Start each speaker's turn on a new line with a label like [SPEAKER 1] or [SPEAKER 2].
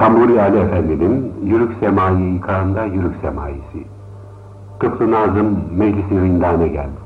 [SPEAKER 1] Tamburi Ali Efendi'nin Yürük Semai ikramda Yürük Semaisi. Tıflı Nazım Meclis-i geldi.